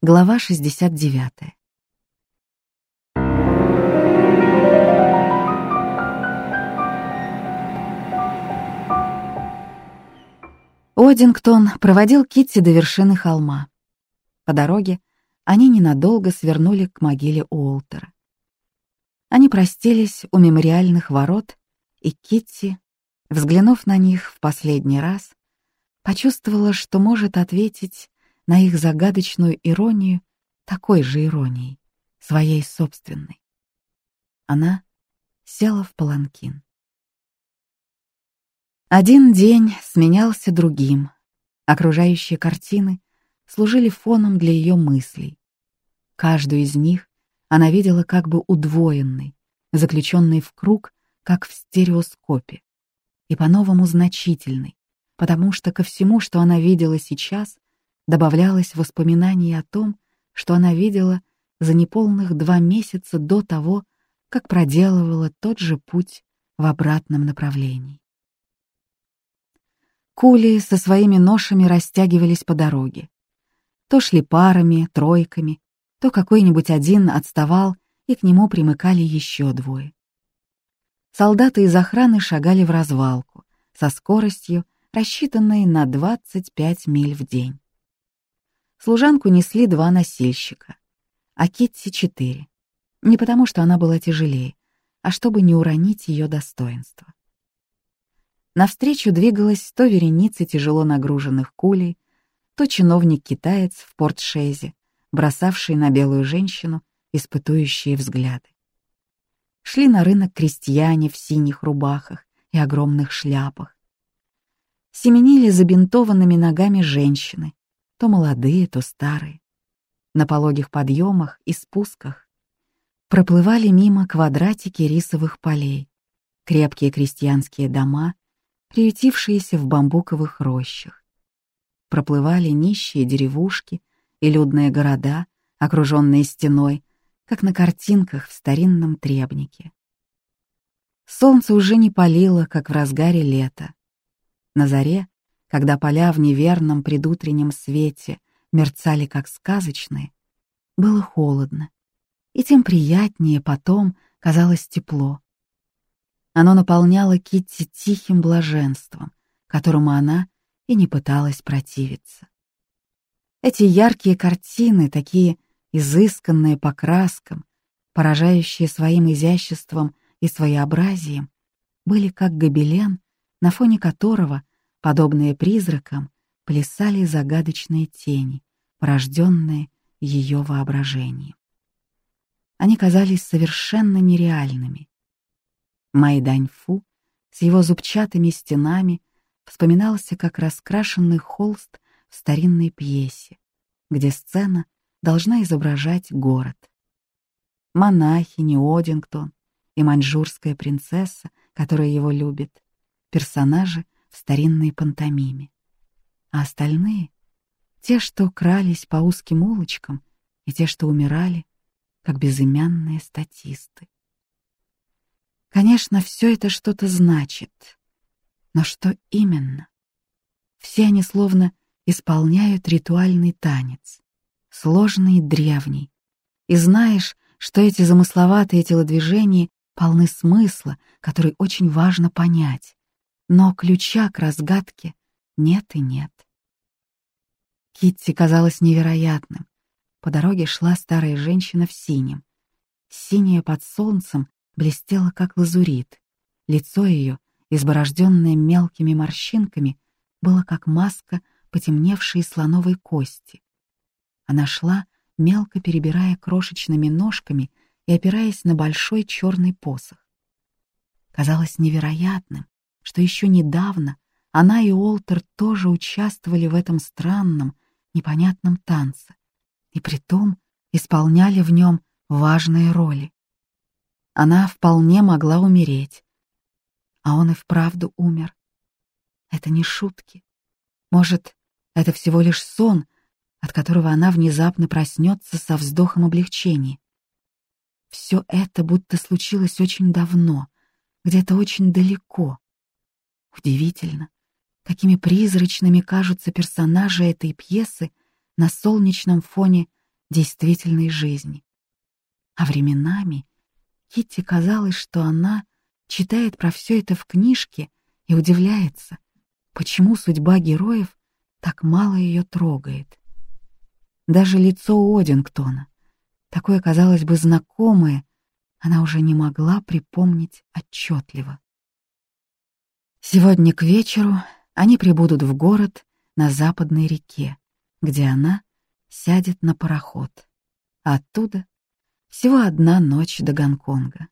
Глава 69. Одингтон проводил Китти до вершины холма. По дороге они ненадолго свернули к могиле Уолтера. Они простились у мемориальных ворот, и Китти, взглянув на них в последний раз, почувствовала, что может ответить на их загадочную иронию такой же иронией, своей собственной. Она села в паланкин. Один день сменялся другим. Окружающие картины служили фоном для ее мыслей. Каждую из них она видела как бы удвоенной, заключенной в круг, как в стереоскопе, и по-новому значительной, потому что ко всему, что она видела сейчас, добавлялось воспоминание о том, что она видела за неполных два месяца до того, как проделывала тот же путь в обратном направлении. Кули со своими ношами растягивались по дороге. То шли парами, тройками, то какой-нибудь один отставал, и к нему примыкали еще двое. Солдаты из охраны шагали в развалку со скоростью, рассчитанной на 25 миль в день. Служанку несли два носильщика, а Китти — четыре. Не потому, что она была тяжелее, а чтобы не уронить ее достоинство. Навстречу двигалась то вереница тяжело нагруженных кулей, то чиновник-китаец в портшезе, бросавший на белую женщину испытующие взгляды. Шли на рынок крестьяне в синих рубахах и огромных шляпах. Семенили забинтованными ногами женщины, то молодые, то старые. На пологих подъемах и спусках проплывали мимо квадратики рисовых полей, крепкие крестьянские дома, приютившиеся в бамбуковых рощах. Проплывали нищие деревушки и людные города, окруженные стеной, как на картинках в старинном требнике. Солнце уже не палило, как в разгаре лета. На заре когда поля в неверном предутреннем свете мерцали как сказочные, было холодно, и тем приятнее потом казалось тепло. Оно наполняло Китти тихим блаженством, которому она и не пыталась противиться. Эти яркие картины, такие изысканные по краскам, поражающие своим изяществом и своеобразием, были как гобелен, на фоне которого Подобные призракам плясали загадочные тени, порожденные ее воображением. Они казались совершенно нереальными. Майданьфу с его зубчатыми стенами вспоминался как раскрашенный холст в старинной пьесе, где сцена должна изображать город. Монахини Одингтон и маньчжурская принцесса, которая его любит, персонажи — в старинной пантомиме. А остальные — те, что крались по узким улочкам, и те, что умирали, как безымянные статисты. Конечно, все это что-то значит. Но что именно? Все они словно исполняют ритуальный танец, сложный и древний. И знаешь, что эти замысловатые телодвижения полны смысла, который очень важно понять. Но ключа к разгадке нет и нет. Китти казалось невероятным. По дороге шла старая женщина в синем. Синее под солнцем блестело, как лазурит. Лицо ее, изборожденное мелкими морщинками, было как маска потемневшей слоновой кости. Она шла, мелко перебирая крошечными ножками и опираясь на большой черный посох. Казалось невероятным, что еще недавно она и Олтер тоже участвовали в этом странном, непонятном танце, и притом исполняли в нем важные роли. Она вполне могла умереть, а он и вправду умер. Это не шутки. Может, это всего лишь сон, от которого она внезапно проснется со вздохом облегчения. Все это будто случилось очень давно, где-то очень далеко. Удивительно, какими призрачными кажутся персонажи этой пьесы на солнечном фоне действительной жизни. А временами Китти казалось, что она читает про все это в книжке и удивляется, почему судьба героев так мало ее трогает. Даже лицо Одингтона, такое, казалось бы, знакомое, она уже не могла припомнить отчетливо. Сегодня к вечеру они прибудут в город на западной реке, где она сядет на пароход, оттуда всего одна ночь до Гонконга.